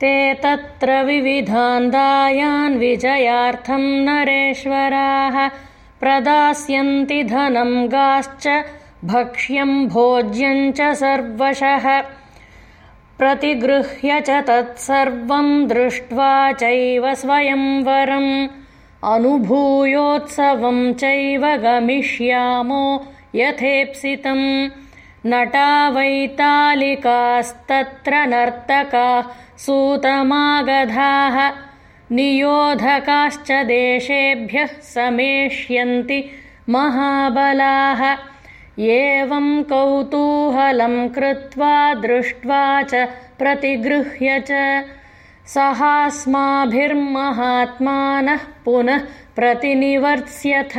ते तत्र विविधान्दायान् विजयार्थं नरेश्वराः प्रदास्यन्ति धनं गाश्च भक्ष्यं भोज्यं च सर्वशः। प्रतिगृह्य च तत्सर्वं दृष्ट्वा चैव स्वयंवरम् अनुभूयोत्सवं चैव गमिष्यामो यथेप्सितम् नटा वैतालिकास्तत्र नर्तकाः सूतमागधाः नियोधकाश्च देशेभ्यः समेष्यन्ति महाबलाः। एवं कौतूहलं कृत्वा दृष्ट्वा च प्रतिगृह्य च सहास्माभिर्महात्मानः पुनः प्रतिनिवर्त्स्यथ।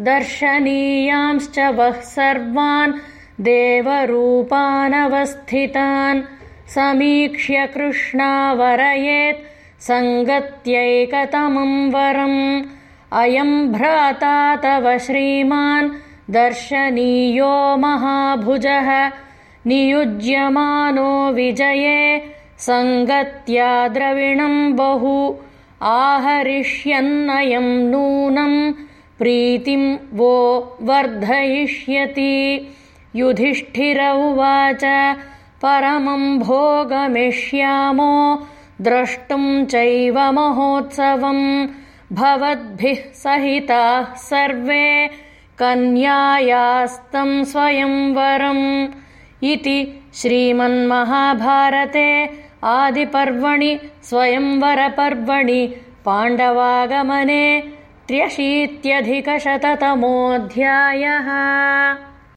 दर्शनीयांश्च वः सर्वान् देवरूपानवस्थितान् समीक्ष्य कृष्णावरयेत् सङ्गत्यैकतमं वरम्। अयं भ्राता तव श्रीमान् दर्शनीयो महाभुजः। नियुज्यमानो विजये सङ्गत्या द्रविणं बहु। आहरिष्यन्नयं नूनं प्रीतिं वो वर्धयिष्यति युधिष्ठिर उवाच परमं भोगमिष्यामो द्रष्टुं चैव महोत्सवम्। भवद्भिः सहिताः सर्वे कन्यायास्तं स्वयंवरम् इति श्रीमन्महाभारते आदिपर्वणि स्वयंवरपर्वणि पाण्डवागमने त्र्यशीत्यधिकशततमोऽध्यायः